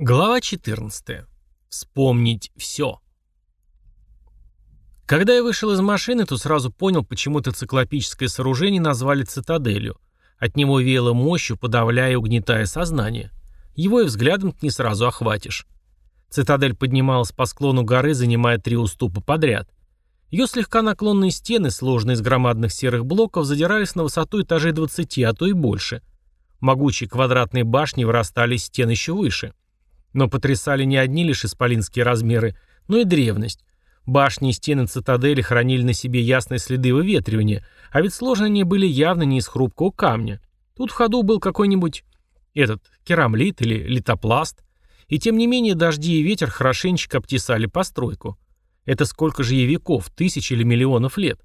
Глава 14. Вспомнить все. Когда я вышел из машины, то сразу понял, почему это циклопическое сооружение назвали цитаделью. От него веяло мощью, подавляя и угнетая сознание. Его и взглядом не сразу охватишь. Цитадель поднималась по склону горы, занимая три уступа подряд. Ее слегка наклонные стены, сложенные из громадных серых блоков, задирались на высоту этажей 20, а то и больше. Могучие квадратные башни вырастали из стен еще выше – но потрясали не одни лишь исполинские размеры, но и древность. Башни и стены цитадели хранили на себе ясные следы выветривания, а ведь сложные они были явно не из хрупкого камня. Тут в ходу был какой-нибудь этот керамлит или литопласт. И тем не менее дожди и ветер хорошенечко обтесали постройку. Это сколько же ей веков, тысяч или миллионов лет.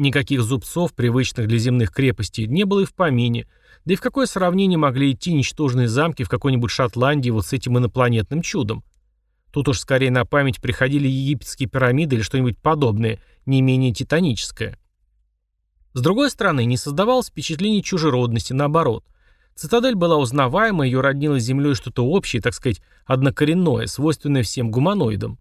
Никаких зубцов, привычных для земных крепостей, не было и в помине – да и в какое сравнение могли идти ничтожные замки в какой-нибудь Шотландии вот с этим инопланетным чудом? Тут уж скорее на память приходили египетские пирамиды или что-нибудь подобное, не менее титаническое. С другой стороны, не создавалось впечатление чужеродности, наоборот. Цитадель была узнаваема, ее роднило с землей что-то общее, так сказать, однокоренное, свойственное всем гуманоидам.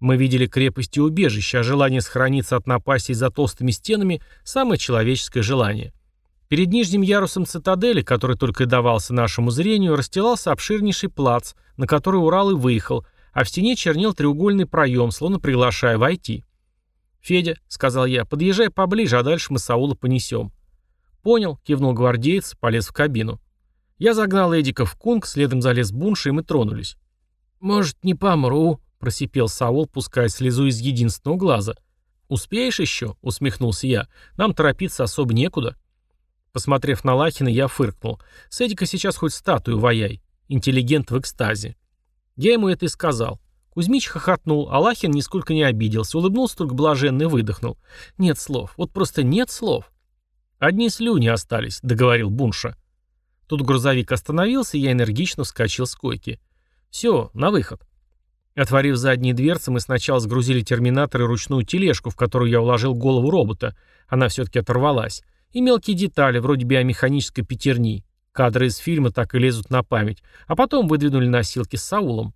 Мы видели крепости и убежища, а желание сохраниться от напасти за толстыми стенами – самое человеческое желание – Перед нижним ярусом цитадели, который только и давался нашему зрению, расстилался обширнейший плац, на который Урал и выехал, а в стене чернел треугольный проем, словно приглашая войти. «Федя», — сказал я, — «подъезжай поближе, а дальше мы Саула понесем». «Понял», — кивнул гвардеец, полез в кабину. Я загнал Эдика в кунг, следом залез Бунша, и мы тронулись. «Может, не помру?» — просипел Саул, пуская слезу из единственного глаза. «Успеешь еще?» — усмехнулся я. «Нам торопиться особо некуда». Посмотрев на Лахина, я фыркнул. С сейчас хоть статую ваяй. Интеллигент в экстазе. Я ему это и сказал. Кузьмич хохотнул, а Лахин нисколько не обиделся, улыбнулся только блаженно и выдохнул. Нет слов, вот просто нет слов. Одни слюни остались, договорил Бунша. Тут грузовик остановился, и я энергично вскочил с койки. Все, на выход. Отворив задние дверцы, мы сначала сгрузили терминатор и ручную тележку, в которую я уложил голову робота. Она все-таки оторвалась. И мелкие детали, вроде биомеханической пятерни. Кадры из фильма так и лезут на память. А потом выдвинули носилки с Саулом.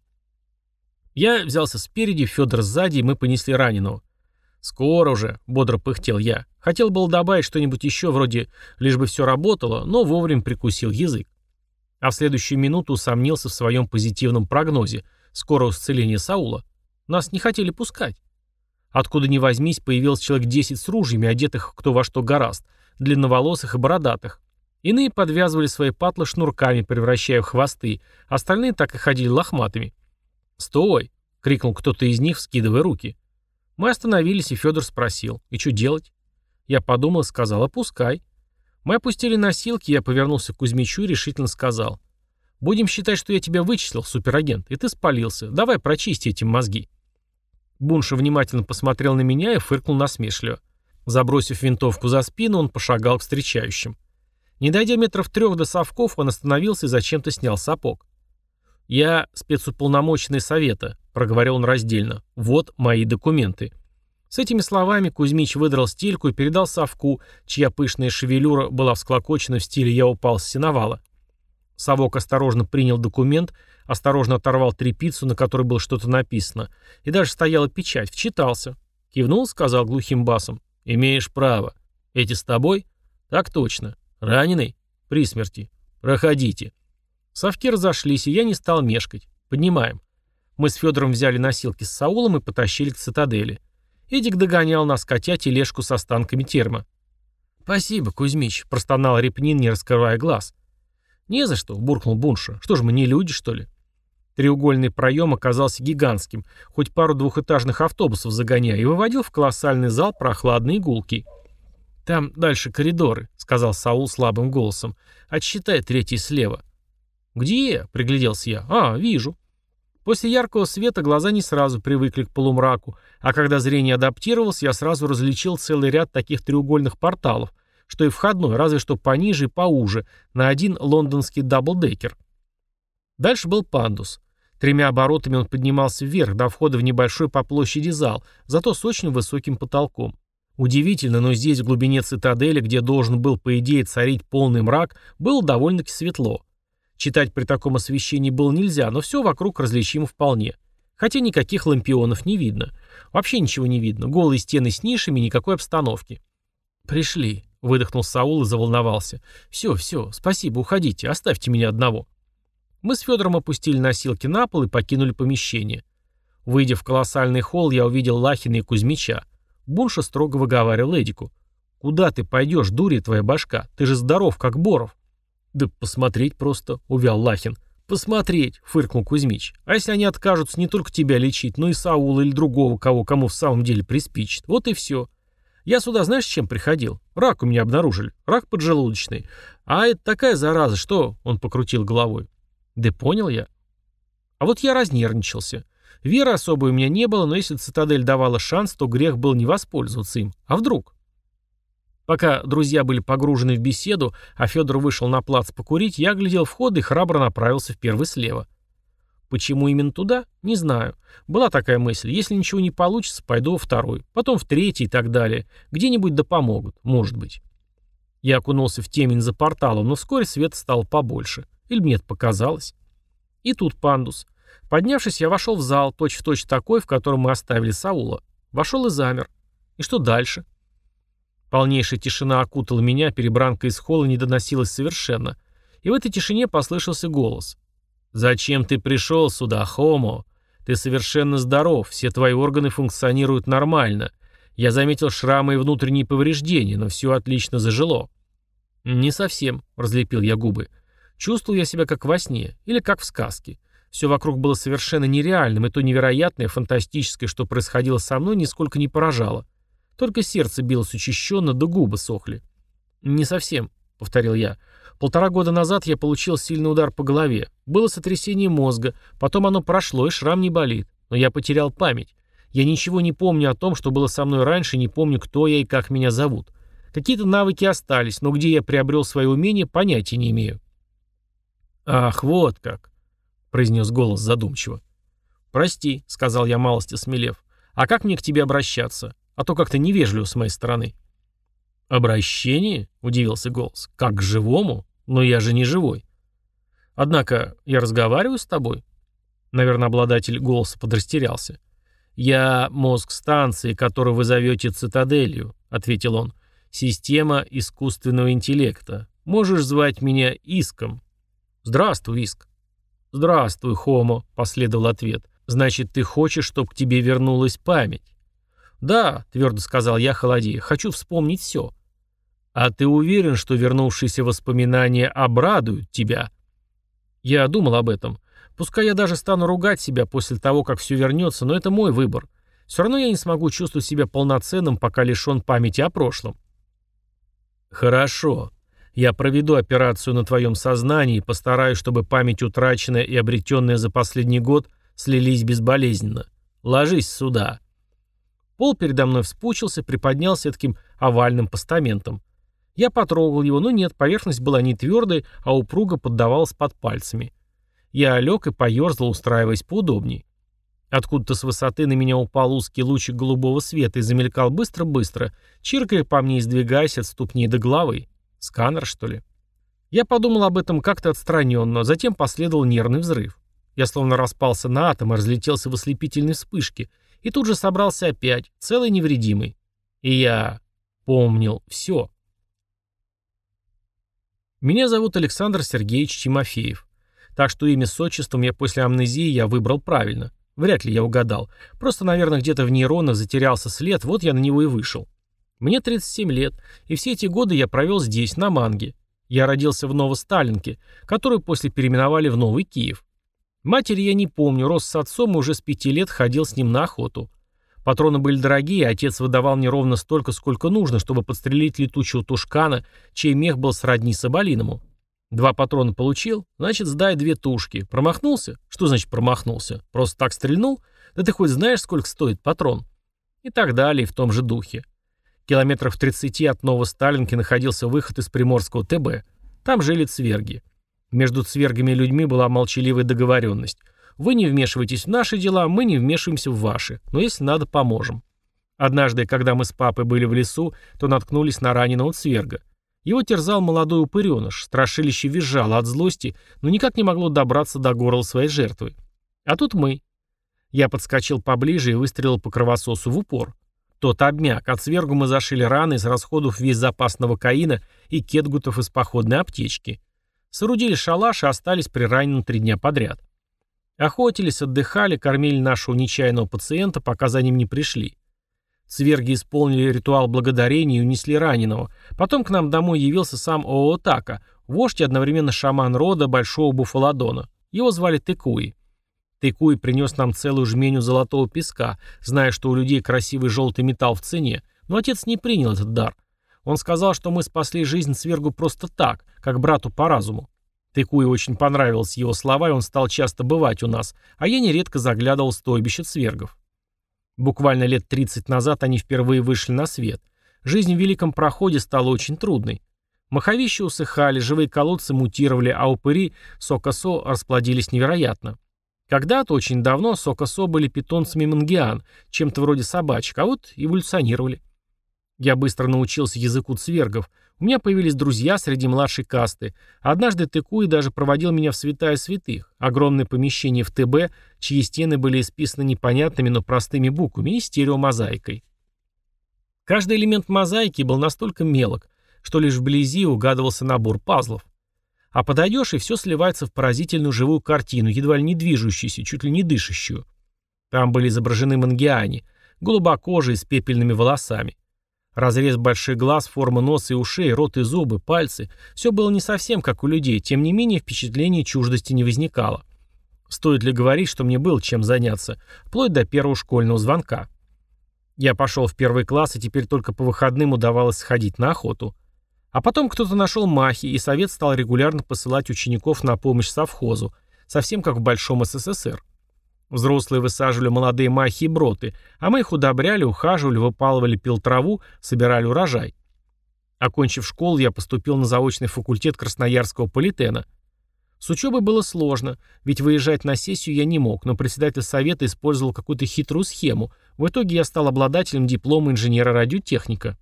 Я взялся спереди, Федор сзади, и мы понесли раненого. «Скоро уже», — бодро пыхтел я. Хотел было добавить что-нибудь еще вроде «лишь бы все работало», но вовремя прикусил язык. А в следующую минуту усомнился в своем позитивном прогнозе скорого исцеления Саула. Нас не хотели пускать. Откуда ни возьмись, появился человек 10 с ружьями, одетых кто во что гораст, длинноволосых и бородатых. Иные подвязывали свои патлы шнурками, превращая в хвосты, остальные так и ходили лохматыми. «Стой!» — крикнул кто-то из них, вскидывая руки. Мы остановились, и Федор спросил, «И что делать?» Я подумал и сказал, «Опускай». Мы опустили носилки, я повернулся к Кузьмичу и решительно сказал, «Будем считать, что я тебя вычислил, суперагент, и ты спалился. Давай прочисти эти мозги». Бунша внимательно посмотрел на меня и фыркнул насмешливо. Забросив винтовку за спину, он пошагал к встречающим. Не дойдя метров трех до совков, он остановился и зачем-то снял сапог. «Я спецуполномоченный совета», — проговорил он раздельно. «Вот мои документы». С этими словами Кузьмич выдрал стельку и передал совку, чья пышная шевелюра была всклокочена в стиле «я упал с сеновала». Совок осторожно принял документ, осторожно оторвал трепицу, на которой было что-то написано, и даже стояла печать, вчитался. Кивнул, сказал глухим басом. «Имеешь право. Эти с тобой?» «Так точно. Раненый?» «При смерти. Проходите». Совки разошлись, и я не стал мешкать. «Поднимаем». Мы с Федором взяли носилки с Саулом и потащили к цитадели. Эдик догонял нас, котя тележку с останками термо. «Спасибо, Кузьмич», — простонал Репнин, не раскрывая глаз. «Не за что», — буркнул Бунша. «Что ж мы, не люди, что ли?» Треугольный проем оказался гигантским, хоть пару двухэтажных автобусов загоняя, и выводил в колоссальный зал прохладные гулки. «Там дальше коридоры», — сказал Саул слабым голосом. «Отсчитай третий слева». «Где?» — пригляделся я. «А, вижу». После яркого света глаза не сразу привыкли к полумраку, а когда зрение адаптировалось, я сразу различил целый ряд таких треугольных порталов, что и входной, разве что пониже и поуже, на один лондонский даблдекер. Дальше был пандус. Тремя оборотами он поднимался вверх, до входа в небольшой по площади зал, зато с очень высоким потолком. Удивительно, но здесь, в глубине цитадели, где должен был, по идее, царить полный мрак, было довольно-таки светло. Читать при таком освещении было нельзя, но все вокруг различимо вполне. Хотя никаких лампионов не видно. Вообще ничего не видно. Голые стены с нишами, никакой обстановки. «Пришли», — выдохнул Саул и заволновался. «Все, все, спасибо, уходите, оставьте меня одного». Мы с Федором опустили носилки на пол и покинули помещение. Выйдя в колоссальный холл, я увидел Лахина и Кузьмича. Бунша строго выговаривал Эдику. «Куда ты пойдешь, дури твоя башка? Ты же здоров, как Боров». «Да посмотреть просто», — увял Лахин. «Посмотреть», — фыркнул Кузьмич. «А если они откажутся не только тебя лечить, но и Саула или другого, кого кому в самом деле приспичит? Вот и все. Я сюда знаешь, чем приходил? Рак у меня обнаружили. Рак поджелудочный. А это такая зараза, что...» — он покрутил головой. «Да понял я». А вот я разнервничался. Веры особой у меня не было, но если цитадель давала шанс, то грех был не воспользоваться им. А вдруг? Пока друзья были погружены в беседу, а Федор вышел на плац покурить, я глядел вход и храбро направился в первый слева. Почему именно туда? Не знаю. Была такая мысль. Если ничего не получится, пойду во второй, потом в третий и так далее. Где-нибудь да помогут, может быть. Я окунулся в темень за порталом, но вскоре свет стал побольше. Или мне это показалось? И тут пандус. Поднявшись, я вошел в зал, точь-в-точь точь такой, в котором мы оставили Саула. Вошел и замер. И что дальше? Полнейшая тишина окутала меня, перебранка из холла не доносилась совершенно. И в этой тишине послышался голос. «Зачем ты пришел сюда, Хомо? Ты совершенно здоров, все твои органы функционируют нормально. Я заметил шрамы и внутренние повреждения, но все отлично зажило». «Не совсем», — разлепил я губы. «Чувствовал я себя как во сне или как в сказке. Все вокруг было совершенно нереальным, и то невероятное, фантастическое, что происходило со мной, нисколько не поражало. Только сердце билось учащенно, да губы сохли. «Не совсем», — повторил я. «Полтора года назад я получил сильный удар по голове. Было сотрясение мозга, потом оно прошло, и шрам не болит. Но я потерял память. Я ничего не помню о том, что было со мной раньше, не помню, кто я и как меня зовут. Какие-то навыки остались, но где я приобрел свои умения, понятия не имею». «Ах, вот как», — произнес голос задумчиво. «Прости», — сказал я малости смелев. «А как мне к тебе обращаться? А то как-то невежливо с моей стороны». «Обращение?» — удивился голос. «Как к живому? Но я же не живой». «Однако я разговариваю с тобой?» Наверное, обладатель голоса подрастерялся. «Я мозг станции, которую вы зовете цитаделью», — ответил он. «Система искусственного интеллекта. Можешь звать меня Иском». «Здравствуй, Иск». «Здравствуй, Хомо», — последовал ответ. «Значит, ты хочешь, чтобы к тебе вернулась память?» «Да», — твердо сказал я, холодея, — «хочу вспомнить все». «А ты уверен, что вернувшиеся воспоминания обрадуют тебя?» Я думал об этом. Пускай я даже стану ругать себя после того, как все вернется, но это мой выбор. Все равно я не смогу чувствовать себя полноценным, пока лишен памяти о прошлом. «Хорошо. Я проведу операцию на твоем сознании и постараюсь, чтобы память утраченная и обретенная за последний год слились безболезненно. Ложись сюда». Пол передо мной вспучился, приподнялся таким овальным постаментом. Я потрогал его, но нет, поверхность была не твердой, а упруго поддавалась под пальцами. Я лег и поерзал, устраиваясь поудобней. Откуда-то с высоты на меня упал узкий лучик голубого света и замелькал быстро-быстро, чиркая по мне и сдвигаясь от ступней до головы. Сканер, что ли? Я подумал об этом как-то отстраненно, затем последовал нервный взрыв. Я словно распался на атом и разлетелся в ослепительной вспышке, и тут же собрался опять, целый невредимый. И я помнил все. Меня зовут Александр Сергеевич Тимофеев. Так что имя с отчеством я после амнезии я выбрал правильно. Вряд ли я угадал. Просто, наверное, где-то в нейронах затерялся след, вот я на него и вышел. Мне 37 лет, и все эти годы я провел здесь, на Манге. Я родился в Новосталинке, которую после переименовали в Новый Киев. Матери я не помню, рос с отцом и уже с пяти лет ходил с ним на охоту. Патроны были дорогие, отец выдавал мне ровно столько, сколько нужно, чтобы подстрелить летучего тушкана, чей мех был сродни соболиному. Два патрона получил, значит, сдай две тушки. Промахнулся? Что значит промахнулся? Просто так стрельнул? Да ты хоть знаешь, сколько стоит патрон? И так далее, в том же духе. Километров в 30 от Новосталинки находился выход из Приморского ТБ. Там жили цверги. Между цвергами и людьми была молчаливая договоренность. Вы не вмешиваетесь в наши дела, мы не вмешиваемся в ваши, но если надо, поможем. Однажды, когда мы с папой были в лесу, то наткнулись на раненого цверга. Его терзал молодой упыреныш, страшилище визжало от злости, но никак не могло добраться до горла своей жертвы. А тут мы. Я подскочил поближе и выстрелил по кровососу в упор. Тот обмяк, от свергу мы зашили раны из расходов весь запас новокаина и кетгутов из походной аптечки. Соорудили шалаш и остались при раненом три дня подряд. Охотились, отдыхали, кормили нашего нечаянного пациента, пока за ним не пришли. Сверги исполнили ритуал благодарения и унесли раненого. Потом к нам домой явился сам Оотака, вождь и одновременно шаман рода Большого Буфаладона. Его звали Текуи. Текуи принес нам целую жменю золотого песка, зная, что у людей красивый желтый металл в цене, но отец не принял этот дар. Он сказал, что мы спасли жизнь Свергу просто так, как брату по разуму. Текуи очень понравились его слова, и он стал часто бывать у нас, а я нередко заглядывал в стойбище Свергов. Буквально лет 30 назад они впервые вышли на свет. Жизнь в Великом Проходе стала очень трудной. Маховища усыхали, живые колодцы мутировали, а упыри Сокосо расплодились невероятно. Когда-то, очень давно, Сокосо были питомцами мангиан, чем-то вроде собачек, а вот эволюционировали. Я быстро научился языку цвергов. У меня появились друзья среди младшей касты. Однажды Текуи даже проводил меня в святая святых, огромное помещение в ТБ, чьи стены были исписаны непонятными, но простыми буквами и стереомозаикой. Каждый элемент мозаики был настолько мелок, что лишь вблизи угадывался набор пазлов. А подойдешь, и все сливается в поразительную живую картину, едва ли не движущуюся, чуть ли не дышащую. Там были изображены мангиане, голубокожие с пепельными волосами. Разрез больших глаз, форма носа и ушей, рот и зубы, пальцы. Все было не совсем как у людей, тем не менее впечатление чуждости не возникало. Стоит ли говорить, что мне было чем заняться, вплоть до первого школьного звонка. Я пошел в первый класс, и теперь только по выходным удавалось сходить на охоту. А потом кто-то нашел махи, и совет стал регулярно посылать учеников на помощь совхозу, совсем как в Большом СССР. Взрослые высаживали молодые махи и броты, а мы их удобряли, ухаживали, выпалывали пил траву, собирали урожай. Окончив школу, я поступил на заочный факультет Красноярского политена. С учебой было сложно, ведь выезжать на сессию я не мог, но председатель совета использовал какую-то хитрую схему. В итоге я стал обладателем диплома инженера-радиотехника.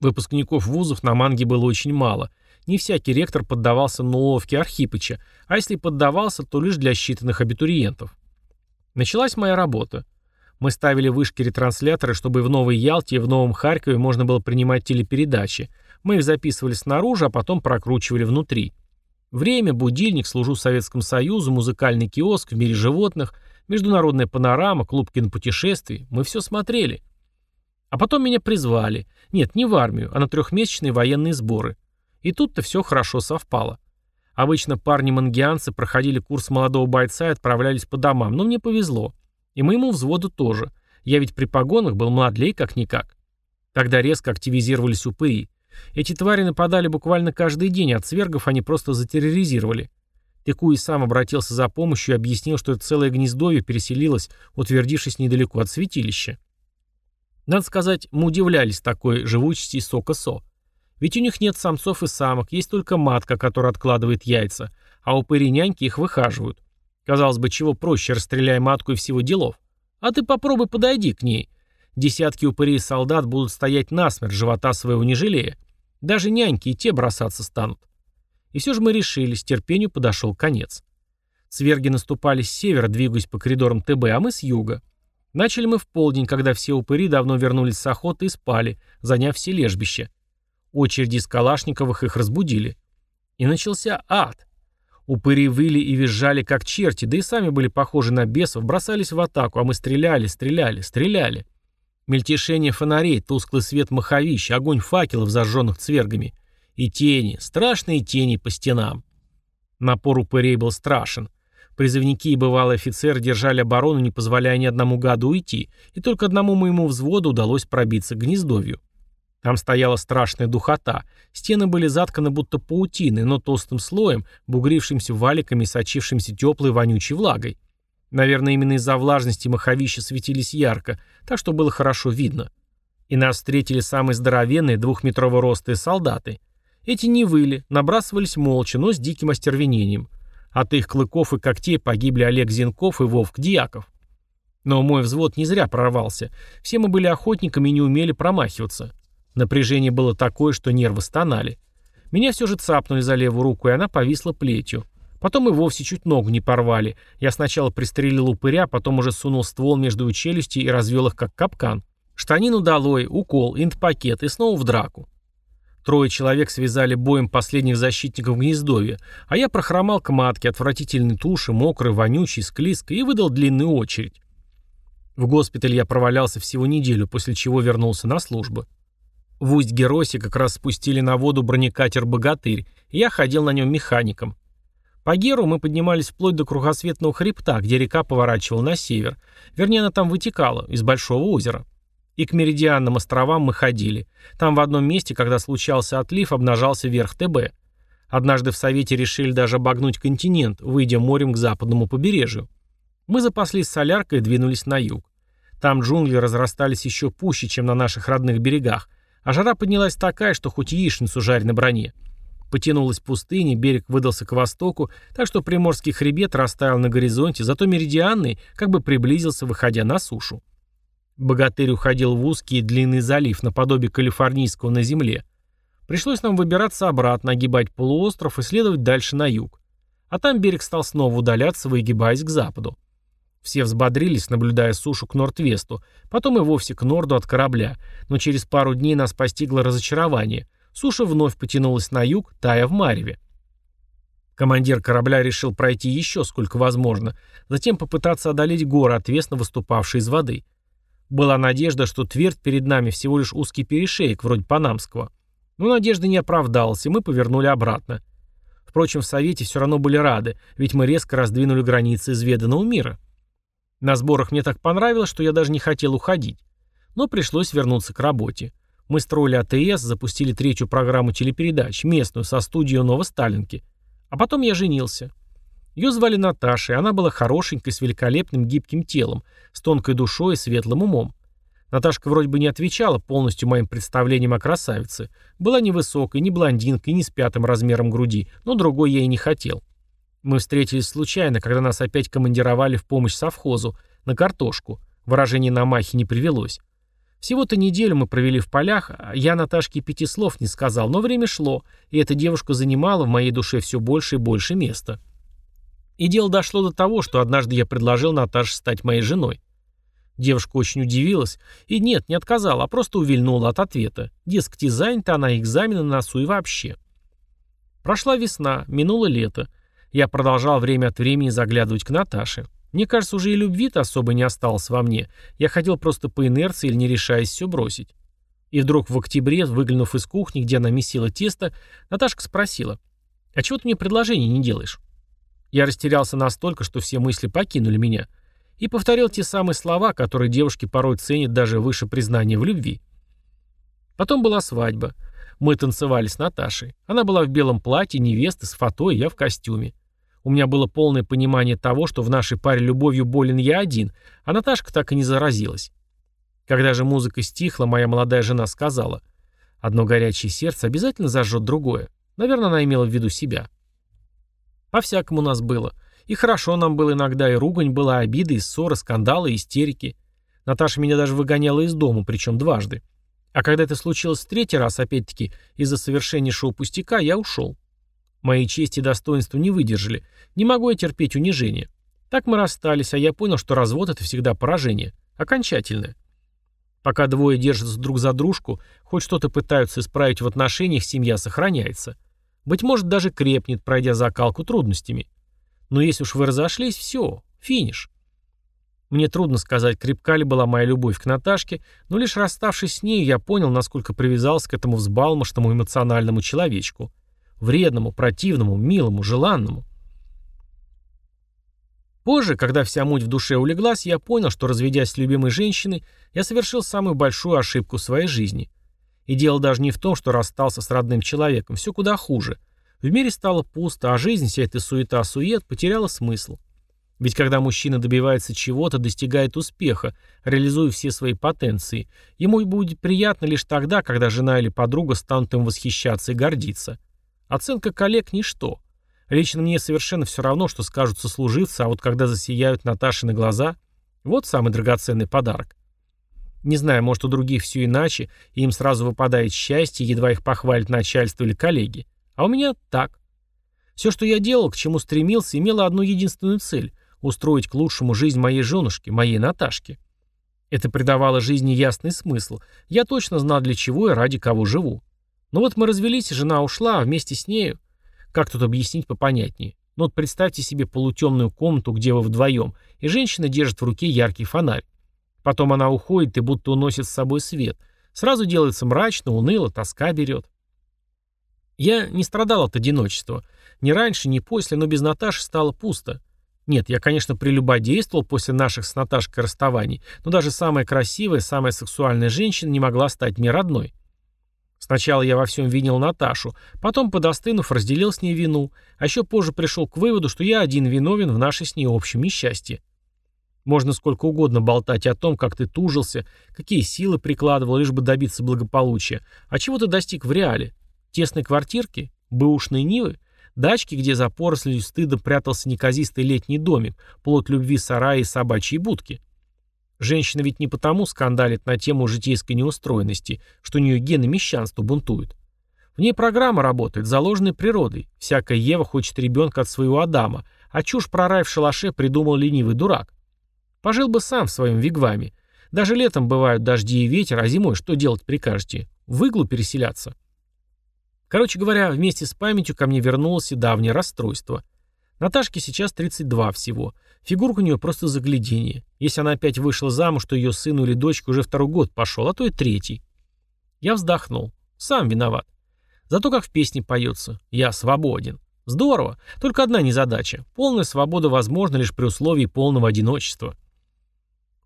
Выпускников вузов на манге было очень мало. Не всякий ректор поддавался на уловки Архипыча, а если поддавался, то лишь для считанных абитуриентов. Началась моя работа. Мы ставили вышки-ретрансляторы, чтобы в Новой Ялте и в Новом Харькове можно было принимать телепередачи. Мы их записывали снаружи, а потом прокручивали внутри. Время, будильник, служу Советскому Союзу, музыкальный киоск, в мире животных, международная панорама, клуб кинопутешествий. Мы все смотрели. А потом меня призвали. Нет, не в армию, а на трехмесячные военные сборы. И тут-то все хорошо совпало. Обычно парни-мангианцы проходили курс молодого бойца и отправлялись по домам, но мне повезло. И моему взводу тоже. Я ведь при погонах был младлей как-никак. Тогда резко активизировались упыри. Эти твари нападали буквально каждый день, от свергов они просто затерроризировали. Текуи сам обратился за помощью и объяснил, что это целое гнездовье переселилось, утвердившись недалеко от святилища. Надо сказать, мы удивлялись такой живучести Сока-Со. Ведь у них нет самцов и самок, есть только матка, которая откладывает яйца, а упыри-няньки их выхаживают. Казалось бы, чего проще, расстреляй матку и всего делов. А ты попробуй подойди к ней. Десятки упырей солдат будут стоять насмерть, живота своего не жалея. Даже няньки и те бросаться станут. И все же мы решились, терпению подошел конец. Сверги наступали с севера, двигаясь по коридорам ТБ, а мы с юга. Начали мы в полдень, когда все упыри давно вернулись с охоты и спали, заняв все лежбища. Очереди из Калашниковых их разбудили. И начался ад. Упыри выли и визжали, как черти, да и сами были похожи на бесов, бросались в атаку, а мы стреляли, стреляли, стреляли. Мельтешение фонарей, тусклый свет маховищ, огонь факелов, зажженных цвергами. И тени, страшные тени по стенам. Напор упырей был страшен. Призывники и бывалый офицер держали оборону, не позволяя ни одному гаду уйти, и только одному моему взводу удалось пробиться к гнездовью. Там стояла страшная духота. Стены были затканы будто паутиной, но толстым слоем, бугрившимся валиками и сочившимся теплой вонючей влагой. Наверное, именно из-за влажности маховища светились ярко, так что было хорошо видно. И нас встретили самые здоровенные двухметрового роста солдаты. Эти не выли, набрасывались молча, но с диким остервенением. От их клыков и когтей погибли Олег Зинков и Вовк Дьяков. Но мой взвод не зря прорвался. Все мы были охотниками и не умели промахиваться. Напряжение было такое, что нервы стонали. Меня все же цапнули за левую руку, и она повисла плетью. Потом и вовсе чуть ногу не порвали. Я сначала пристрелил упыря, потом уже сунул ствол между челюсти и развел их как капкан. Штанину долой, укол, инт-пакет и снова в драку. Трое человек связали боем последних защитников гнездовья, а я прохромал к матке, отвратительной туши, мокрой, вонючей, склизкой, и выдал длинную очередь. В госпитале я провалялся всего неделю, после чего вернулся на службу. В Усть-Геросе как раз спустили на воду бронекатер «Богатырь», и я ходил на нем механиком. По Геру мы поднимались вплоть до кругосветного хребта, где река поворачивала на север. Вернее, она там вытекала, из Большого озера. И к Меридианным островам мы ходили. Там в одном месте, когда случался отлив, обнажался верх ТБ. Однажды в Совете решили даже обогнуть континент, выйдя морем к западному побережью. Мы запаслись соляркой и двинулись на юг. Там джунгли разрастались еще пуще, чем на наших родных берегах, а жара поднялась такая, что хоть яичницу жарь на броне. Потянулась пустыня, берег выдался к востоку, так что Приморский хребет растаял на горизонте, зато Меридианный как бы приблизился, выходя на сушу. Богатырь уходил в узкий и длинный залив, наподобие калифорнийского на земле. Пришлось нам выбираться обратно, огибать полуостров и следовать дальше на юг. А там берег стал снова удаляться, выгибаясь к западу. Все взбодрились, наблюдая сушу к норд-весту, потом и вовсе к норду от корабля, но через пару дней нас постигло разочарование. Суша вновь потянулась на юг, тая в Мареве. Командир корабля решил пройти еще сколько возможно, затем попытаться одолеть горы, отвесно выступавшие из воды. Была надежда, что твердь перед нами всего лишь узкий перешеек, вроде Панамского. Но надежда не оправдалась, и мы повернули обратно. Впрочем, в Совете все равно были рады, ведь мы резко раздвинули границы изведанного мира. На сборах мне так понравилось, что я даже не хотел уходить. Но пришлось вернуться к работе. Мы строили АТС, запустили третью программу телепередач, местную, со студией Новосталинки. А потом я женился. Ее звали Наташей, она была хорошенькой, с великолепным гибким телом, с тонкой душой и светлым умом. Наташка вроде бы не отвечала полностью моим представлениям о красавице. Была невысокой, не блондинкой, не с пятым размером груди, но другой я и не хотел. Мы встретились случайно, когда нас опять командировали в помощь совхозу, на картошку. Выражение на махе не привелось. Всего-то неделю мы провели в полях, а я Наташке пяти слов не сказал, но время шло, и эта девушка занимала в моей душе все больше и больше места. И дело дошло до того, что однажды я предложил Наташе стать моей женой. Девушка очень удивилась и нет, не отказала, а просто увильнула от ответа. Дескать, занята она экзамены на носу и вообще. Прошла весна, минуло лето. Я продолжал время от времени заглядывать к Наташе. Мне кажется, уже и любви-то особо не осталось во мне. Я хотел просто по инерции или не решаясь все бросить. И вдруг в октябре, выглянув из кухни, где она месила тесто, Наташка спросила, «А чего ты мне предложение не делаешь?» Я растерялся настолько, что все мысли покинули меня. И повторил те самые слова, которые девушки порой ценят даже выше признания в любви. Потом была свадьба. Мы танцевали с Наташей. Она была в белом платье, невесты, с фото, и я в костюме. У меня было полное понимание того, что в нашей паре любовью болен я один, а Наташка так и не заразилась. Когда же музыка стихла, моя молодая жена сказала, «Одно горячее сердце обязательно зажжет другое». Наверное, она имела в виду себя. По-всякому нас было. И хорошо нам было иногда, и ругань была, обиды, и ссоры, скандалы, и истерики. Наташа меня даже выгоняла из дома, причем дважды. А когда это случилось в третий раз, опять-таки, из-за совершеннейшего пустяка, я ушел. Мои чести и достоинства не выдержали. Не могу я терпеть унижение. Так мы расстались, а я понял, что развод — это всегда поражение. Окончательное. Пока двое держатся друг за дружку, хоть что-то пытаются исправить в отношениях, семья сохраняется. Быть может, даже крепнет, пройдя закалку трудностями. Но если уж вы разошлись, все, финиш. Мне трудно сказать, крепка ли была моя любовь к Наташке, но лишь расставшись с ней, я понял, насколько привязался к этому взбалмошному эмоциональному человечку. Вредному, противному, милому, желанному. Позже, когда вся муть в душе улеглась, я понял, что, разведясь с любимой женщиной, я совершил самую большую ошибку в своей жизни – и дело даже не в том, что расстался с родным человеком, все куда хуже. В мире стало пусто, а жизнь, вся эта суета-сует, потеряла смысл. Ведь когда мужчина добивается чего-то, достигает успеха, реализуя все свои потенции, ему будет приятно лишь тогда, когда жена или подруга станут им восхищаться и гордиться. Оценка коллег – ничто. Лично мне совершенно все равно, что скажут сослуживцы, а вот когда засияют Наташины глаза – вот самый драгоценный подарок. Не знаю, может, у других все иначе, и им сразу выпадает счастье, едва их похвалит начальство или коллеги. А у меня так. Все, что я делал, к чему стремился, имело одну единственную цель – устроить к лучшему жизнь моей женушки, моей Наташки. Это придавало жизни ясный смысл. Я точно знал, для чего и ради кого живу. Но вот мы развелись, жена ушла, а вместе с нею... Как тут объяснить попонятнее? Ну вот представьте себе полутемную комнату, где вы вдвоем, и женщина держит в руке яркий фонарь. Потом она уходит и будто уносит с собой свет. Сразу делается мрачно, уныло, тоска берет. Я не страдал от одиночества. Ни раньше, ни после, но без Наташи стало пусто. Нет, я, конечно, прелюбодействовал после наших с Наташкой расставаний, но даже самая красивая, самая сексуальная женщина не могла стать мне родной. Сначала я во всем винил Наташу, потом, подостынув, разделил с ней вину, а еще позже пришел к выводу, что я один виновен в нашей с ней общем несчастье. Можно сколько угодно болтать о том, как ты тужился, какие силы прикладывал, лишь бы добиться благополучия, а чего ты достиг в реале. Тесной квартирки? Бэушной Нивы? Дачки, где за порослью стыда прятался неказистый летний домик, плод любви сарая и собачьей будки. Женщина ведь не потому скандалит на тему житейской неустроенности, что у нее гены мещанства бунтуют. В ней программа работает, заложенная природой. Всякая Ева хочет ребенка от своего Адама, а чушь про рай в шалаше придумал ленивый дурак. Пожил бы сам в своем вигваме. Даже летом бывают дожди и ветер, а зимой что делать прикажете? В иглу переселяться. Короче говоря, вместе с памятью ко мне вернулось и давнее расстройство. Наташке сейчас 32 всего. Фигурка у нее просто заглядение. Если она опять вышла замуж, то ее сыну или дочке уже второй год пошел, а то и третий. Я вздохнул. Сам виноват. Зато как в песне поется. Я свободен. Здорово. Только одна незадача. Полная свобода возможна лишь при условии полного одиночества.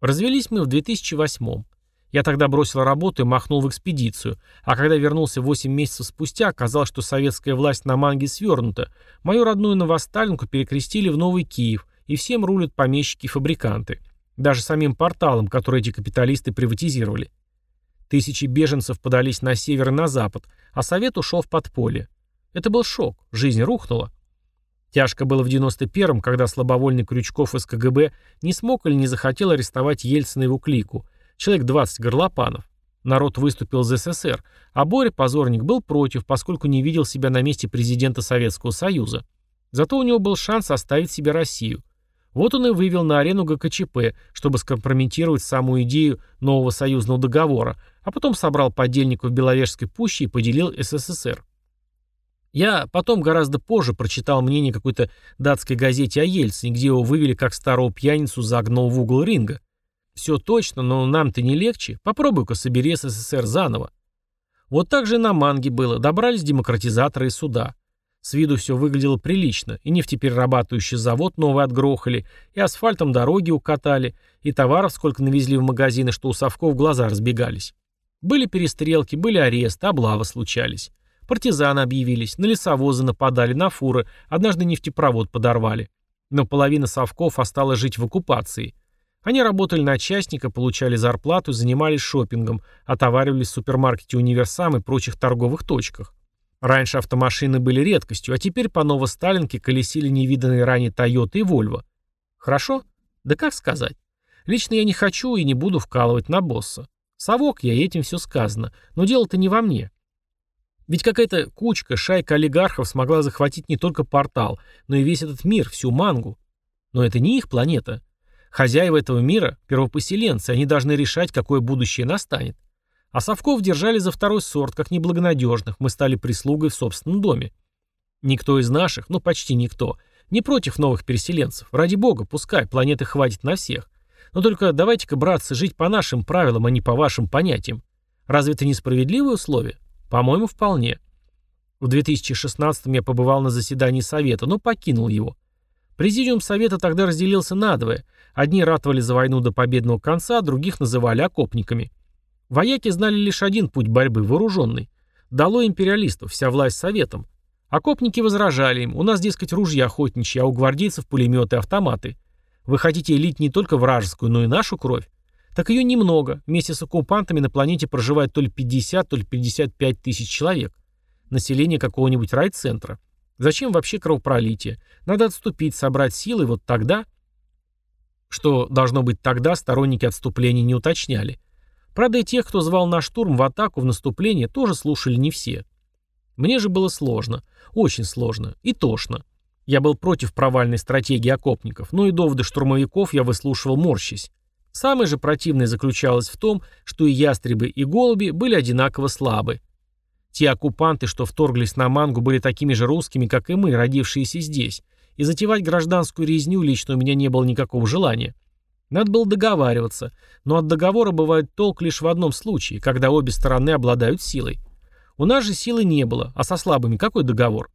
Развелись мы в 2008 Я тогда бросил работу и махнул в экспедицию, а когда вернулся 8 месяцев спустя, оказалось, что советская власть на манге свернута, мою родную Новосталинку перекрестили в Новый Киев, и всем рулят помещики и фабриканты. Даже самим порталом, который эти капиталисты приватизировали. Тысячи беженцев подались на север и на запад, а Совет ушел в подполье. Это был шок, жизнь рухнула. Тяжко было в 91-м, когда слабовольный Крючков из КГБ не смог или не захотел арестовать Ельцина и его клику. Человек 20 горлопанов. Народ выступил за СССР, а Боря, позорник, был против, поскольку не видел себя на месте президента Советского Союза. Зато у него был шанс оставить себе Россию. Вот он и вывел на арену ГКЧП, чтобы скомпрометировать саму идею нового союзного договора, а потом собрал подельников Беловежской пуще и поделил СССР. Я потом гораздо позже прочитал мнение какой-то датской газете о Ельцине, где его вывели как старого пьяницу загнал в угол ринга. Все точно, но нам-то не легче. Попробуй-ка собери СССР заново. Вот так же на манге было. Добрались демократизаторы и суда. С виду все выглядело прилично. И нефтеперерабатывающий завод новый отгрохали, и асфальтом дороги укатали, и товаров сколько навезли в магазины, что у совков глаза разбегались. Были перестрелки, были аресты, облавы случались. Партизаны объявились, на лесовозы нападали, на фуры, однажды нефтепровод подорвали. Но половина совков осталась жить в оккупации. Они работали на частника, получали зарплату, занимались шопингом, отоваривались в супермаркете «Универсам» и прочих торговых точках. Раньше автомашины были редкостью, а теперь по Новосталинке колесили невиданные ранее «Тойота» и «Вольво». Хорошо? Да как сказать? Лично я не хочу и не буду вкалывать на босса. Совок я, этим все сказано. Но дело-то не во мне. Ведь какая-то кучка, шайка олигархов смогла захватить не только портал, но и весь этот мир, всю мангу. Но это не их планета. Хозяева этого мира – первопоселенцы, они должны решать, какое будущее настанет. А совков держали за второй сорт, как неблагонадежных, мы стали прислугой в собственном доме. Никто из наших, ну почти никто, не против новых переселенцев. Ради бога, пускай, планеты хватит на всех. Но только давайте-ка, братцы, жить по нашим правилам, а не по вашим понятиям. Разве это несправедливые условия? По-моему, вполне. В 2016 я побывал на заседании Совета, но покинул его. Президиум Совета тогда разделился надвое. Одни ратовали за войну до победного конца, других называли окопниками. Вояки знали лишь один путь борьбы – вооруженный. Дало империалистов, вся власть Советом. Окопники возражали им, у нас, дескать, ружья охотничьи, а у гвардейцев пулеметы и автоматы. Вы хотите лить не только вражескую, но и нашу кровь? Так ее немного. Вместе с оккупантами на планете проживает то ли 50, то ли 55 тысяч человек. Население какого-нибудь райцентра. Зачем вообще кровопролитие? Надо отступить, собрать силы, вот тогда... Что должно быть тогда, сторонники отступления не уточняли. Правда, и тех, кто звал на штурм, в атаку, в наступление, тоже слушали не все. Мне же было сложно. Очень сложно. И тошно. Я был против провальной стратегии окопников, но и доводы штурмовиков я выслушивал морщись. Самое же противное заключалось в том, что и ястребы, и голуби были одинаково слабы. Те оккупанты, что вторглись на Мангу, были такими же русскими, как и мы, родившиеся здесь, и затевать гражданскую резню лично у меня не было никакого желания. Надо было договариваться, но от договора бывает толк лишь в одном случае, когда обе стороны обладают силой. У нас же силы не было, а со слабыми какой договор?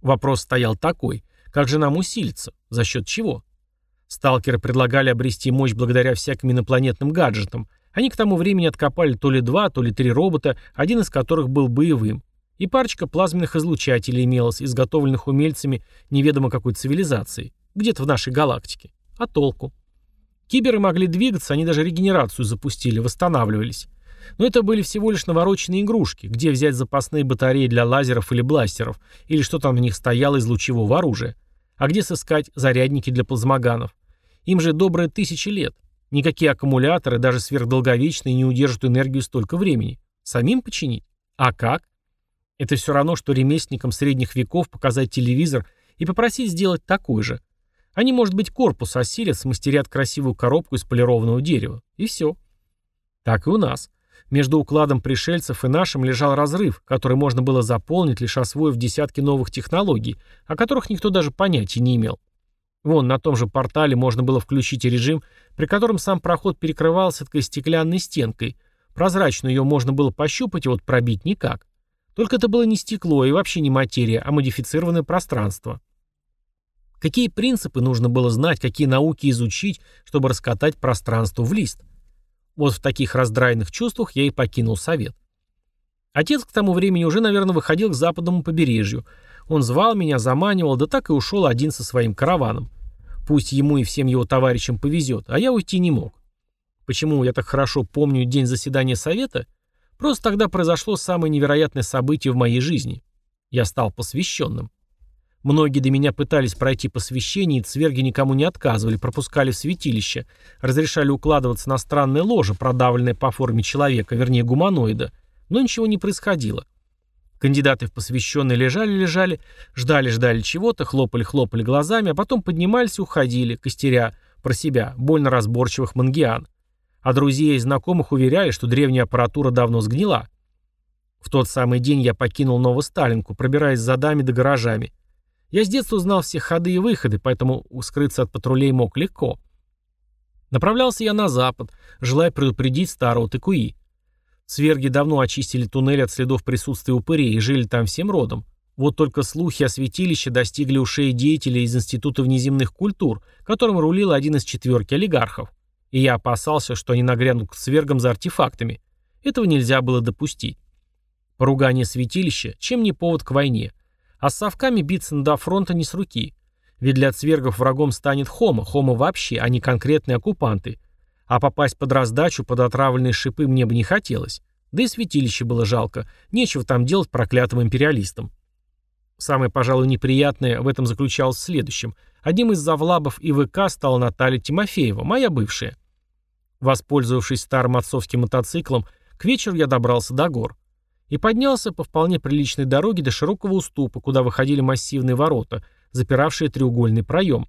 Вопрос стоял такой, как же нам усилиться, за счет чего? Сталкеры предлагали обрести мощь благодаря всяким инопланетным гаджетам. Они к тому времени откопали то ли два, то ли три робота, один из которых был боевым. И парочка плазменных излучателей имелась, изготовленных умельцами неведомо какой цивилизации, где-то в нашей галактике. А толку? Киберы могли двигаться, они даже регенерацию запустили, восстанавливались. Но это были всего лишь навороченные игрушки, где взять запасные батареи для лазеров или бластеров, или что там на них стояло из лучевого оружия. А где сыскать зарядники для плазмоганов? Им же добрые тысячи лет. Никакие аккумуляторы, даже сверхдолговечные, не удержат энергию столько времени. Самим починить? А как? Это все равно, что ремесленникам средних веков показать телевизор и попросить сделать такой же. Они, может быть, корпус осилят, смастерят красивую коробку из полированного дерева. И все. Так и у нас. Между укладом пришельцев и нашим лежал разрыв, который можно было заполнить, лишь освоив десятки новых технологий, о которых никто даже понятия не имел. Вон, на том же портале можно было включить режим, при котором сам проход перекрывался такой стеклянной стенкой. Прозрачную ее можно было пощупать и вот пробить никак. Только это было не стекло и вообще не материя, а модифицированное пространство. Какие принципы нужно было знать, какие науки изучить, чтобы раскатать пространство в лист? Вот в таких раздраенных чувствах я и покинул совет. Отец к тому времени уже, наверное, выходил к западному побережью. Он звал меня, заманивал, да так и ушел один со своим караваном. Пусть ему и всем его товарищам повезет, а я уйти не мог. Почему я так хорошо помню день заседания совета? Просто тогда произошло самое невероятное событие в моей жизни. Я стал посвященным. Многие до меня пытались пройти посвящение, и цверги никому не отказывали, пропускали в святилище, разрешали укладываться на странное ложе, продавленное по форме человека, вернее гуманоида, но ничего не происходило. Кандидаты в посвященные лежали-лежали, ждали-ждали чего-то, хлопали-хлопали глазами, а потом поднимались и уходили, костеря про себя, больно разборчивых мангиан. А друзей и знакомых уверяли, что древняя аппаратура давно сгнила. В тот самый день я покинул Новосталинку, пробираясь за дами до гаражами. Я с детства знал все ходы и выходы, поэтому скрыться от патрулей мог легко. Направлялся я на запад, желая предупредить старого Текуи. Сверги давно очистили туннель от следов присутствия упырей и жили там всем родом. Вот только слухи о святилище достигли ушей деятелей из Института внеземных культур, которым рулил один из четверки олигархов. И я опасался, что они нагрянут к свергам за артефактами. Этого нельзя было допустить. Поругание святилища, чем не повод к войне – а с совками биться до фронта не с руки. Ведь для цвергов врагом станет хома, хома вообще, а не конкретные оккупанты. А попасть под раздачу, под отравленные шипы мне бы не хотелось. Да и святилище было жалко. Нечего там делать проклятым империалистам. Самое, пожалуй, неприятное в этом заключалось в следующем. Одним из завлабов ИВК стала Наталья Тимофеева, моя бывшая. Воспользовавшись старым отцовским мотоциклом, к вечеру я добрался до гор и поднялся по вполне приличной дороге до широкого уступа, куда выходили массивные ворота, запиравшие треугольный проем.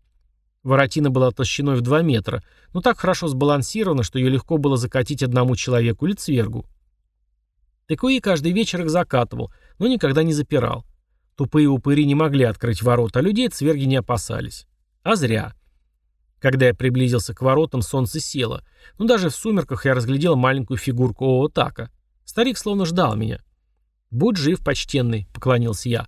Воротина была толщиной в 2 метра, но так хорошо сбалансирована, что ее легко было закатить одному человеку или цвергу. Текуи каждый вечер их закатывал, но никогда не запирал. Тупые упыри не могли открыть ворота, а людей цверги не опасались. А зря. Когда я приблизился к воротам, солнце село, но даже в сумерках я разглядел маленькую фигурку Оотака. Старик словно ждал меня. «Будь жив, почтенный», — поклонился я.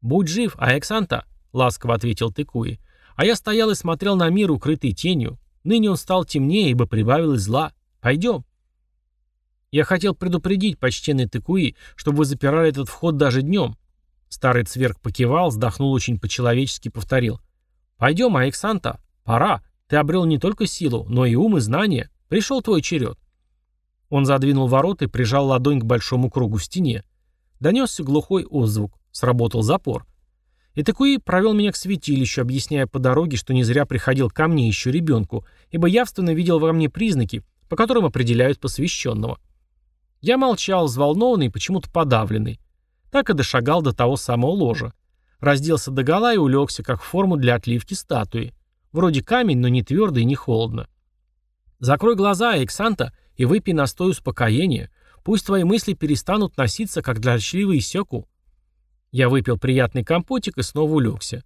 «Будь жив, Аэксанта», — ласково ответил Тыкуи. А я стоял и смотрел на мир, укрытый тенью. Ныне он стал темнее, ибо прибавилось зла. Пойдем. Я хотел предупредить, почтенный Тыкуи, чтобы вы запирали этот вход даже днем. Старый цверг покивал, вздохнул очень по-человечески, повторил. «Пойдем, Аэксанта, пора. Ты обрел не только силу, но и ум и знания. Пришел твой черед». Он задвинул ворота и прижал ладонь к большому кругу в стене. Донесся глухой отзвук. Сработал запор. Итакуи провел меня к святилищу, объясняя по дороге, что не зря приходил ко мне еще ребенку, ибо явственно видел во мне признаки, по которым определяют посвященного. Я молчал, взволнованный и почему-то подавленный. Так и дошагал до того самого ложа. Разделся догола и улегся, как форму для отливки статуи. Вроде камень, но не твердый и не холодно. Закрой глаза, Алексанта, и выпей настой успокоения. Пусть твои мысли перестанут носиться, как дрочливый сёку. Я выпил приятный компотик и снова улегся.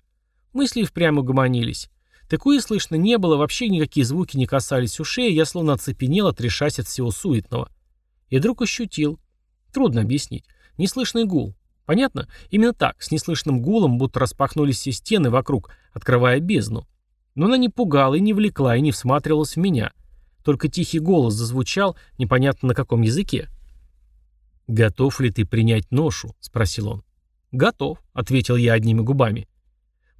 Мысли впрямь угомонились. Такое слышно не было, вообще никакие звуки не касались ушей, я словно оцепенел, отрешась от всего суетного. И вдруг ощутил. Трудно объяснить. Неслышный гул. Понятно? Именно так, с неслышным гулом, будто распахнулись все стены вокруг, открывая бездну. Но она не пугала и не влекла, и не всматривалась в меня. Только тихий голос зазвучал, непонятно на каком языке. «Готов ли ты принять ношу?» — спросил он. «Готов», — ответил я одними губами.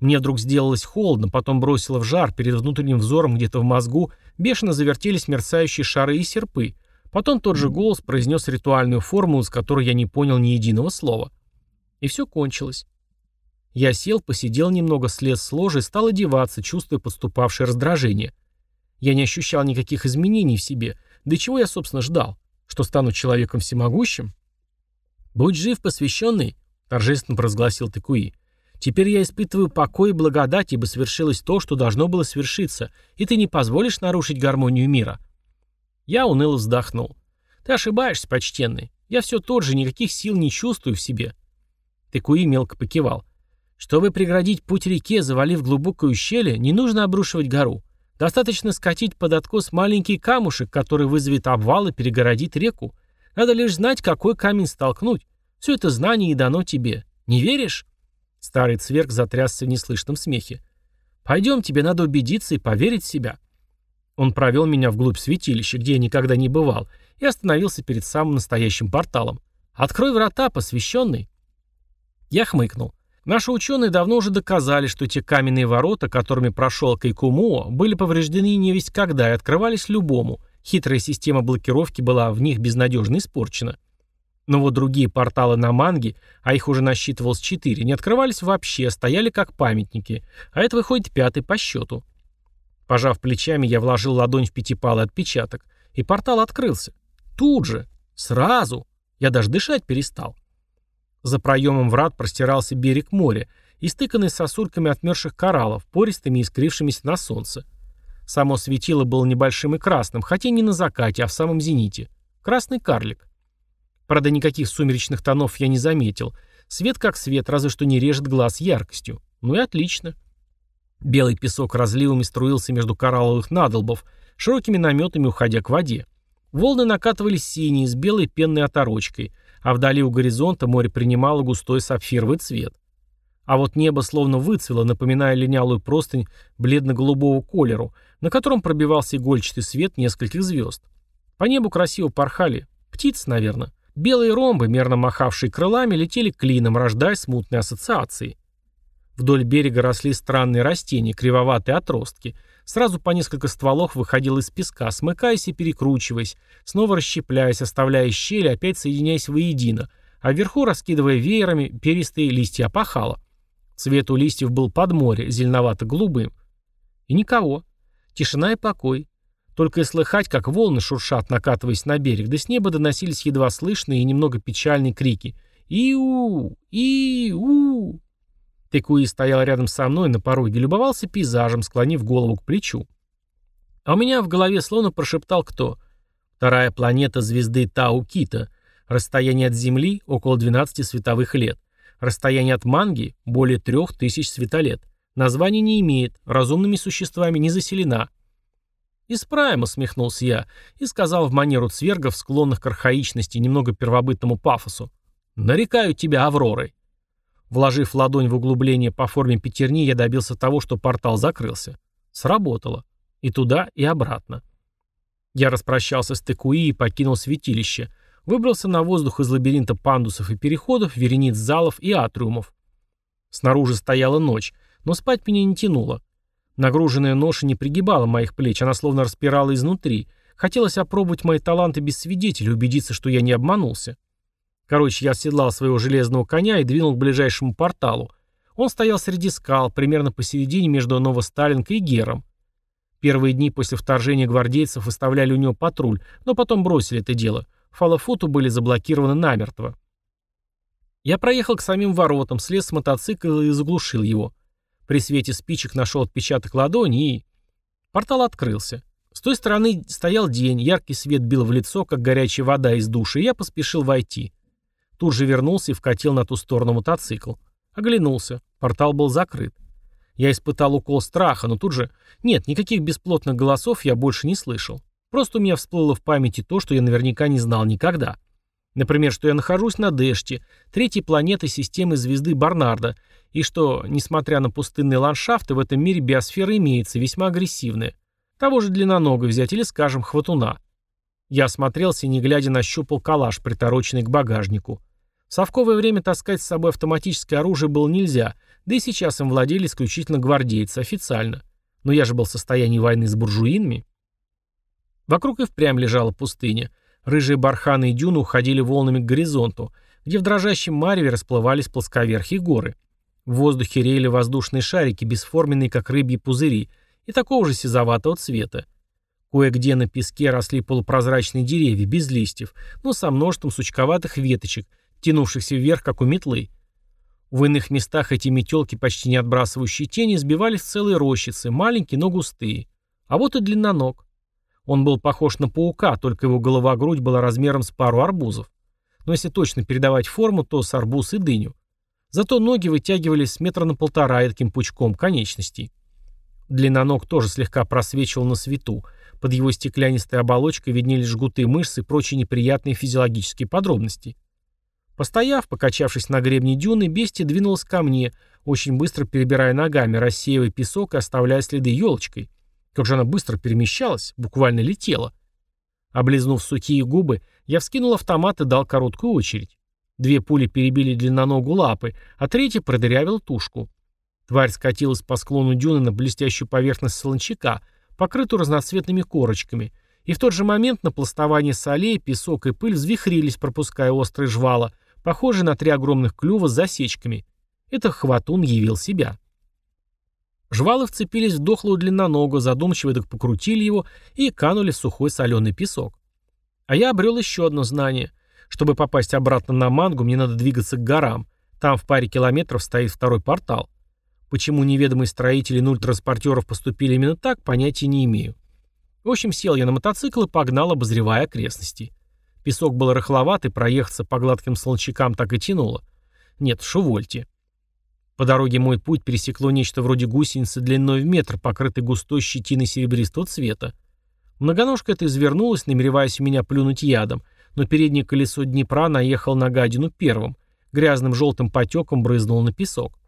Мне вдруг сделалось холодно, потом бросило в жар, перед внутренним взором где-то в мозгу бешено завертелись мерцающие шары и серпы. Потом тот же голос произнес ритуальную формулу, с которой я не понял ни единого слова. И все кончилось. Я сел, посидел немного, слез с ложи и стал одеваться, чувствуя подступавшее раздражение. Я не ощущал никаких изменений в себе. Да чего я, собственно, ждал? Что стану человеком всемогущим? «Будь жив, посвященный», — торжественно провозгласил Текуи. «Теперь я испытываю покой и благодать, ибо свершилось то, что должно было свершиться, и ты не позволишь нарушить гармонию мира». Я уныло вздохнул. «Ты ошибаешься, почтенный. Я все тот же, никаких сил не чувствую в себе». Текуи мелко покивал. Чтобы преградить путь реке, завалив глубокую щель, не нужно обрушивать гору. Достаточно скатить под откос маленький камушек, который вызовет обвал и перегородит реку. Надо лишь знать, какой камень столкнуть. Все это знание и дано тебе. Не веришь?» Старый цверк затрясся в неслышном смехе. «Пойдем, тебе надо убедиться и поверить в себя». Он провел меня вглубь святилища, где я никогда не бывал, и остановился перед самым настоящим порталом. «Открой врата, посвященный». Я хмыкнул. Наши ученые давно уже доказали, что те каменные ворота, которыми прошел Кайкумуо, были повреждены не весть когда и открывались любому. Хитрая система блокировки была в них безнадежно испорчена. Но вот другие порталы на манге, а их уже насчитывалось четыре, не открывались вообще, стояли как памятники, а это выходит пятый по счету. Пожав плечами, я вложил ладонь в пятипалый отпечаток, и портал открылся. Тут же, сразу. Я даже дышать перестал. За проемом врат простирался берег моря, истыканный сосульками отмерших кораллов, пористыми и искрившимися на солнце. Само светило было небольшим и красным, хотя не на закате, а в самом зените. Красный карлик. Правда, никаких сумеречных тонов я не заметил. Свет как свет, разве что не режет глаз яркостью. Ну и отлично. Белый песок разливами струился между коралловых надолбов, широкими наметами уходя к воде. Волны накатывались синие, с белой пенной оторочкой, а вдали у горизонта море принимало густой сапфировый цвет. А вот небо словно выцвело, напоминая линялую простынь бледно-голубого колеру, на котором пробивался игольчатый свет нескольких звезд. По небу красиво порхали. Птицы, наверное. Белые ромбы, мерно махавшие крылами, летели клином, рождая смутные ассоциации. Вдоль берега росли странные растения, кривоватые отростки – Сразу по несколько стволов выходил из песка, смыкаясь и перекручиваясь, снова расщепляясь, оставляя щели, опять соединяясь воедино, а вверху раскидывая веерами перистые листья опахала. Цвет у листьев был под море, зеленовато-голубым. И никого. Тишина и покой. Только и слыхать, как волны шуршат, накатываясь на берег, да с неба доносились едва слышные и немного печальные крики. «Иу! Иу!» Текуи стоял рядом со мной на пороге, любовался пейзажем, склонив голову к плечу. А у меня в голове словно прошептал кто. Вторая планета звезды Тау-Кита. Расстояние от Земли — около 12 световых лет. Расстояние от Манги — более 3000 светолет. Название не имеет, разумными существами не заселена. «Исправим», — усмехнулся я, и сказал в манеру цвергов, склонных к архаичности немного первобытному пафосу. «Нарекаю тебя Авророй». Вложив ладонь в углубление по форме пятерни, я добился того, что портал закрылся. Сработало. И туда, и обратно. Я распрощался с Текуи и покинул святилище. Выбрался на воздух из лабиринта пандусов и переходов, верениц залов и атриумов. Снаружи стояла ночь, но спать меня не тянуло. Нагруженная ноша не пригибала моих плеч, она словно распирала изнутри. Хотелось опробовать мои таланты без свидетелей, убедиться, что я не обманулся. Короче, я оседлал своего железного коня и двинул к ближайшему порталу. Он стоял среди скал, примерно посередине между Новосталинкой и Гером. Первые дни после вторжения гвардейцев выставляли у него патруль, но потом бросили это дело. Фалафуту были заблокированы намертво. Я проехал к самим воротам, слез с мотоцикла и заглушил его. При свете спичек нашел отпечаток ладони и... Портал открылся. С той стороны стоял день, яркий свет бил в лицо, как горячая вода из души, и я поспешил войти. Тут же вернулся и вкатил на ту сторону мотоцикл. Оглянулся. Портал был закрыт. Я испытал укол страха, но тут же... Нет, никаких бесплотных голосов я больше не слышал. Просто у меня всплыло в памяти то, что я наверняка не знал никогда. Например, что я нахожусь на Дэште, третьей планеты системы звезды Барнарда, и что, несмотря на пустынные ландшафты, в этом мире биосфера имеется, весьма агрессивная. Того же длиннонога взять или, скажем, хватуна. Я осмотрелся и, не глядя, нащупал калаш, притороченный к багажнику. Совковое время таскать с собой автоматическое оружие было нельзя, да и сейчас им владели исключительно гвардейцы, официально. Но я же был в состоянии войны с буржуинами. Вокруг и впрямь лежала пустыня. Рыжие барханы и дюны уходили волнами к горизонту, где в дрожащем мареве расплывались плосковерхие горы. В воздухе реяли воздушные шарики, бесформенные, как рыбьи пузыри, и такого же сизоватого цвета. Кое-где на песке росли полупрозрачные деревья, без листьев, но со множеством сучковатых веточек, тянувшихся вверх, как у метлы. В иных местах эти метелки, почти не отбрасывающие тени, сбивались в целые рощицы, маленькие, но густые. А вот и длинноног. Он был похож на паука, только его голова-грудь была размером с пару арбузов. Но если точно передавать форму, то с арбуз и дыню. Зато ноги вытягивались с метра на полтора таким пучком конечностей. Длинноног тоже слегка просвечивал на свету. Под его стеклянистой оболочкой виднелись жгуты мышц и прочие неприятные физиологические подробности. Постояв, покачавшись на гребне дюны, бестия двинулась ко мне, очень быстро перебирая ногами, рассеивая песок и оставляя следы елочкой. Как же она быстро перемещалась, буквально летела. Облизнув сухие губы, я вскинул автомат и дал короткую очередь. Две пули перебили длинноногу лапы, а третья продырявила тушку. Тварь скатилась по склону дюны на блестящую поверхность солончака, покрытую разноцветными корочками, и в тот же момент на пластование солей, песок и пыль взвихрились, пропуская острые жвала, похожие на три огромных клюва с засечками. Это хватун явил себя. Жвалы вцепились в дохлую длинноногу, задумчиво так покрутили его и канули в сухой соленый песок. А я обрел еще одно знание. Чтобы попасть обратно на мангу, мне надо двигаться к горам. Там в паре километров стоит второй портал. Почему неведомые строители нуль-транспортеров поступили именно так, понятия не имею. В общем, сел я на мотоцикл и погнал, обозревая окрестности. Песок был рыхловат, и проехаться по гладким солончакам так и тянуло. Нет, шувольте. По дороге мой путь пересекло нечто вроде гусеницы длиной в метр, покрытой густой щетиной серебристого цвета. Многоножка это извернулась, намереваясь у меня плюнуть ядом, но переднее колесо Днепра наехал на гадину первым. Грязным желтым потеком брызнул на песок.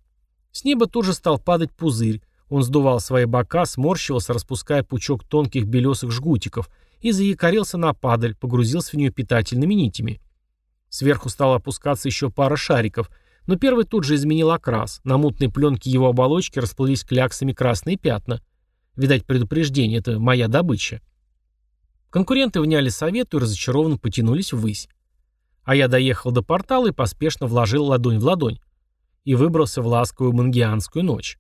С неба тут же стал падать пузырь. Он сдувал свои бока, сморщивался, распуская пучок тонких белесых жгутиков, и заякорился на падаль, погрузился в нее питательными нитями. Сверху стала опускаться еще пара шариков — но первый тут же изменил окрас. На мутной пленке его оболочки расплылись кляксами красные пятна. Видать, предупреждение — это моя добыча. Конкуренты вняли совету и разочарованно потянулись ввысь. А я доехал до портала и поспешно вложил ладонь в ладонь. И выбрался в ласковую мангианскую ночь.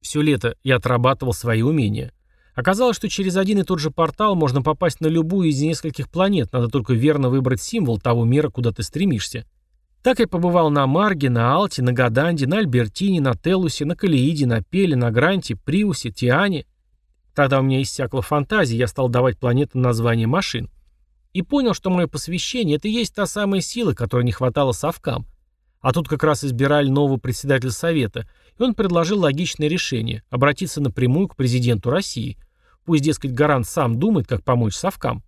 Все лето я отрабатывал свои умения. Оказалось, что через один и тот же портал можно попасть на любую из нескольких планет, надо только верно выбрать символ того мира, куда ты стремишься. Так я побывал на Марге, на Алте, на Гаданде, на Альбертине, на Телусе, на Калииде, на Пеле, на Гранте, Приусе, Тиане. Тогда у меня иссякла фантазия, я стал давать планетам название машин. И понял, что мое посвящение — это и есть та самая сила, которой не хватало совкам. А тут как раз избирали нового председателя Совета, и он предложил логичное решение — обратиться напрямую к президенту России — Пусть, дескать, гарант сам думает, как помочь совкам.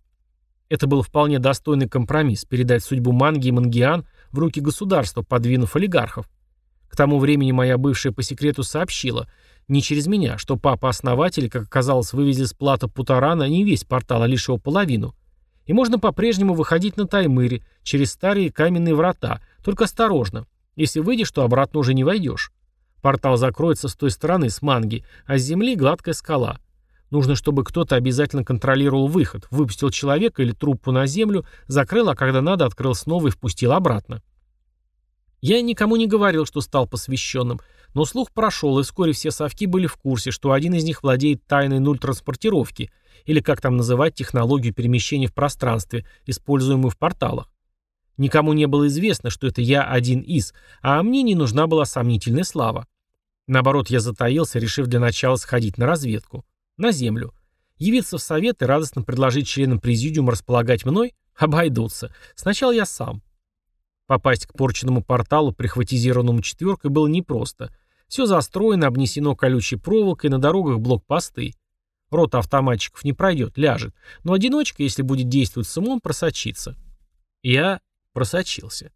Это был вполне достойный компромисс – передать судьбу Манги и Мангиан в руки государства, подвинув олигархов. К тому времени моя бывшая по секрету сообщила, не через меня, что папа-основатели, как оказалось, вывезли с плата Путарана не весь портал, а лишь его половину. И можно по-прежнему выходить на Таймыре через старые каменные врата, только осторожно. Если выйдешь, то обратно уже не войдешь. Портал закроется с той стороны, с Манги, а с земли гладкая скала. Нужно, чтобы кто-то обязательно контролировал выход, выпустил человека или труппу на землю, закрыл, а когда надо, открыл снова и впустил обратно. Я никому не говорил, что стал посвященным, Но слух прошел, и вскоре все совки были в курсе, что один из них владеет тайной нуль транспортировки, или как там называть технологию перемещения в пространстве, используемую в порталах. Никому не было известно, что это я один из, а мне не нужна была сомнительная слава. Наоборот, я затаился, решив для начала сходить на разведку. На землю. Явиться в совет и радостно предложить членам президиума располагать мной? Обойдутся. Сначала я сам. Попасть к порченному порталу, прихватизированному четверкой, было непросто. Все застроено, обнесено колючей проволокой, на дорогах блокпосты. Рота автоматчиков не пройдет, ляжет. Но одиночка, если будет действовать с умом, просочится. Я просочился.